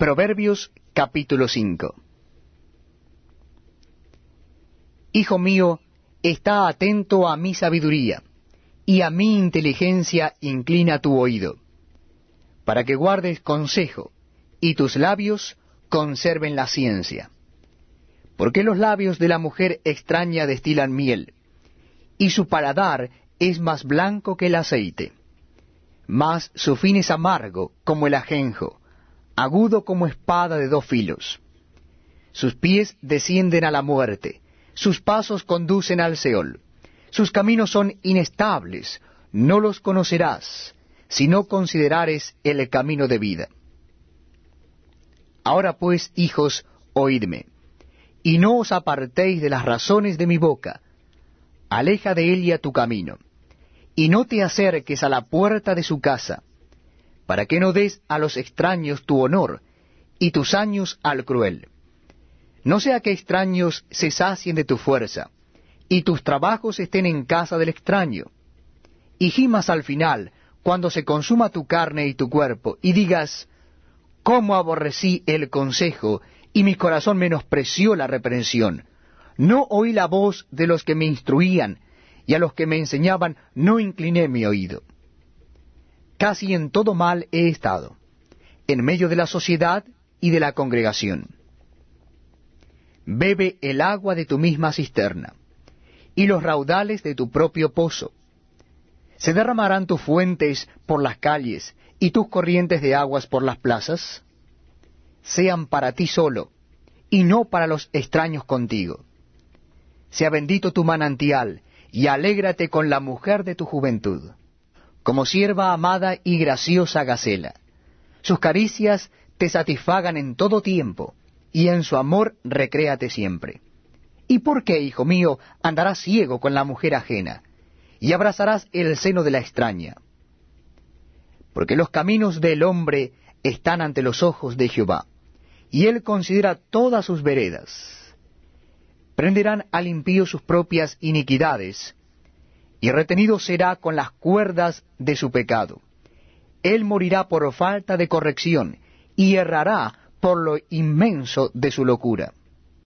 Proverbios capítulo 5 Hijo mío, está atento a mi sabiduría, y a mi inteligencia inclina tu oído, para que guardes consejo, y tus labios conserven la ciencia. Porque los labios de la mujer extraña destilan miel, y su paladar es más blanco que el aceite. Mas su fin es amargo como el ajenjo, agudo como espada de dos filos. Sus pies descienden a la muerte, sus pasos conducen al Seol. Sus caminos son inestables, no los conocerás, si no considerares el camino de vida. Ahora pues, hijos, oídme, y no os apartéis de las razones de mi boca, aleja de ella tu camino, y no te acerques a la puerta de su casa, para que no des a los extraños tu honor, y tus años al cruel no sea que extraños se sacien de tu fuerza, y tus trabajos estén en casa del extraño. Y gimas al final, cuando se consuma tu carne y tu cuerpo, y digas, ¿cómo aborrecí el consejo, y mi corazón menospreció la reprensión? No oí la voz de los que me instruían, y a los que me enseñaban no incliné mi oído. Casi en todo mal he estado, en medio de la sociedad y de la congregación bebe el agua de tu misma cisterna, y los raudales de tu propio pozo. ¿Se derramarán tus fuentes por las calles y tus corrientes de aguas por las plazas? Sean para ti solo, y no para los extraños contigo. Sea bendito tu manantial, y alégrate con la mujer de tu juventud, como sierva amada y graciosa gacela. Sus caricias te satisfagan en todo tiempo, y en su amor recréate siempre. ¿Y por qué, hijo mío, andarás ciego con la mujer ajena, y abrazarás el seno de la extraña? Porque los caminos del hombre están ante los ojos de Jehová, y él considera todas sus veredas. Prenderán al impío sus propias iniquidades, y retenido será con las cuerdas de su pecado. Él morirá por falta de corrección, y errará por lo inmenso de su locura.